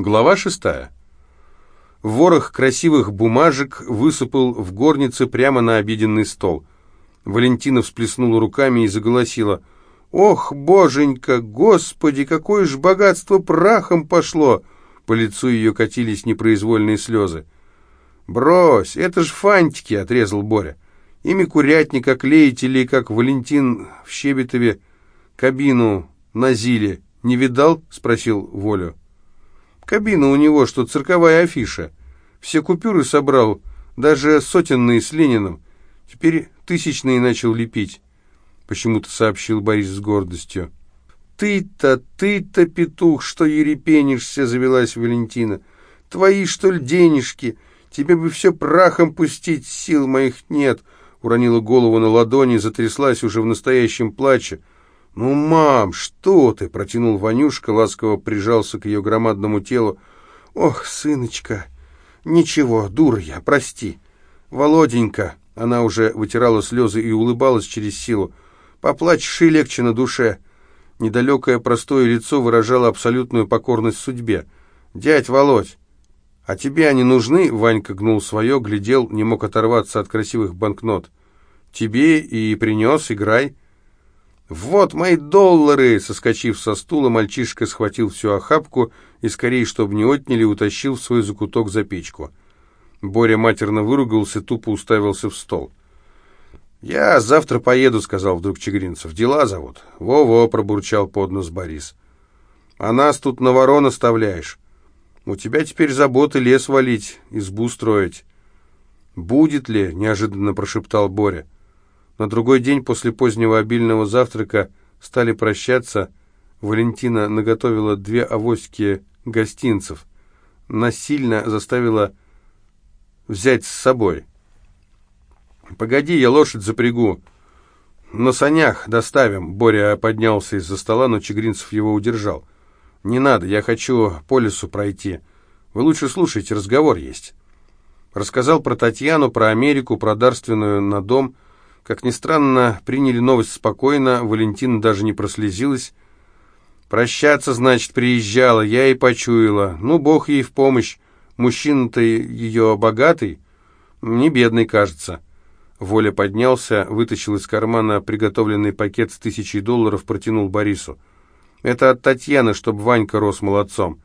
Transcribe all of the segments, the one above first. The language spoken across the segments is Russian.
Глава шестая. Ворох красивых бумажек высыпал в горнице прямо на обеденный стол. Валентина всплеснула руками и заголосила. «Ох, боженька, господи, какое ж богатство прахом пошло!» По лицу ее катились непроизвольные слезы. «Брось, это ж фантики!» — отрезал Боря. «Ими курятник оклеить или, как Валентин в Щебетове, кабину на Зиле. Не видал?» — спросил Волю. Кабина у него, что цирковая афиша. Все купюры собрал, даже сотенные с Лениным. Теперь тысячные начал лепить, почему-то сообщил Борис с гордостью. «Ты-то, ты-то, петух, что ерепенишься!» — завелась Валентина. «Твои, что ли, денежки? Тебе бы все прахом пустить, сил моих нет!» Уронила голову на ладони, затряслась уже в настоящем плаче. «Ну, мам, что ты?» — протянул Ванюшка, ласково прижался к ее громадному телу. «Ох, сыночка, ничего, дур я, прости. Володенька!» — она уже вытирала слезы и улыбалась через силу. «Поплачешь и легче на душе». Недалекое простое лицо выражало абсолютную покорность судьбе. «Дядь Володь, а тебе они нужны?» — Ванька гнул свое, глядел, не мог оторваться от красивых банкнот. «Тебе и принес, играй». «Вот мои доллары!» Соскочив со стула, мальчишка схватил всю охапку и, скорее, чтобы не отняли, утащил в свой закуток за печку. Боря матерно выругался, тупо уставился в стол. «Я завтра поеду», — сказал вдруг Чегринцев. «Дела зовут». «Во-во», — пробурчал под нос Борис. «А нас тут на ворон оставляешь. У тебя теперь заботы лес валить, избу строить». «Будет ли?» — неожиданно прошептал Боря. На другой день после позднего обильного завтрака стали прощаться. Валентина наготовила две авоськи гостинцев. Насильно заставила взять с собой. «Погоди, я лошадь запрягу. На санях доставим». Боря поднялся из-за стола, но Чегринцев его удержал. «Не надо, я хочу по лесу пройти. Вы лучше слушайте, разговор есть». Рассказал про Татьяну, про Америку, про дарственную на дом – как ни странно, приняли новость спокойно, Валентина даже не прослезилась. «Прощаться, значит, приезжала, я и почуяла. Ну, бог ей в помощь. Мужчина-то ее богатый, не бедный, кажется». Воля поднялся, вытащил из кармана приготовленный пакет с тысячей долларов, протянул Борису. «Это от Татьяны, чтобы Ванька рос молодцом».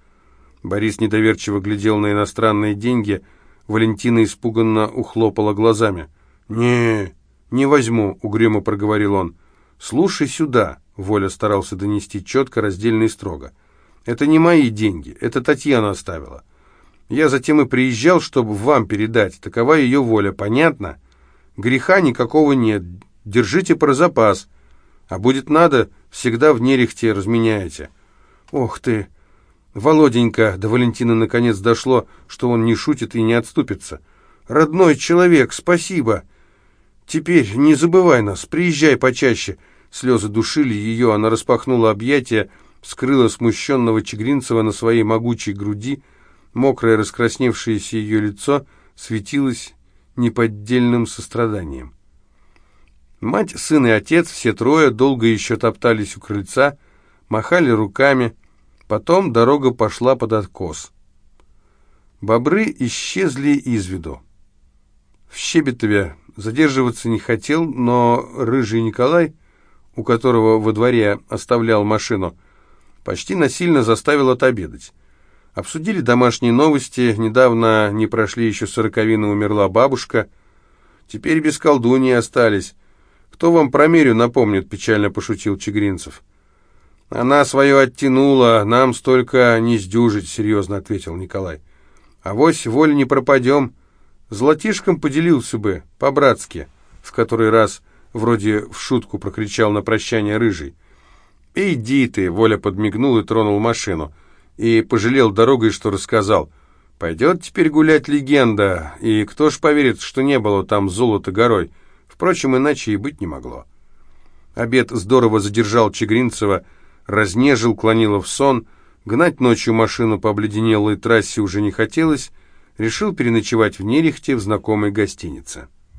Борис недоверчиво глядел на иностранные деньги, Валентина испуганно ухлопала глазами. «Не, «Не возьму», — угрюмо проговорил он. «Слушай сюда», — Воля старался донести четко, раздельно и строго. «Это не мои деньги, это Татьяна оставила. Я затем и приезжал, чтобы вам передать. Такова ее воля, понятно? Греха никакого нет, держите про запас. А будет надо, всегда в нерехте разменяете». «Ох ты!» Володенька, до Валентина наконец дошло, что он не шутит и не отступится. «Родной человек, спасибо!» «Теперь не забывай нас, приезжай почаще». Слезы душили ее, она распахнула объятия, скрыла смущенного Чегринцева на своей могучей груди, мокрое раскрасневшееся ее лицо светилось неподдельным состраданием. Мать, сын и отец, все трое, долго еще топтались у крыльца, махали руками, потом дорога пошла под откос. Бобры исчезли из виду. В Щебетове Задерживаться не хотел, но рыжий Николай, у которого во дворе оставлял машину, почти насильно заставил отобедать. Обсудили домашние новости, недавно не прошли еще сороковины, умерла бабушка. Теперь без колдуньи остались. Кто вам про Мерю напомнит, печально пошутил Чегринцев. Она свое оттянула, нам столько не сдюжить, серьезно ответил Николай. А вось воль не пропадем. Золотишком поделился бы, по-братски, в который раз вроде в шутку прокричал на прощание рыжий. «Иди ты!» — Воля подмигнул и тронул машину. И пожалел дорогой, что рассказал. «Пойдет теперь гулять легенда, и кто ж поверит, что не было там золота горой? Впрочем, иначе и быть не могло». Обед здорово задержал Чегринцева, разнежил, клонило в сон. Гнать ночью машину по обледенелой трассе уже не хотелось, решил переночевать в Нерехте в знакомой гостинице.